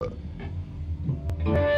呃。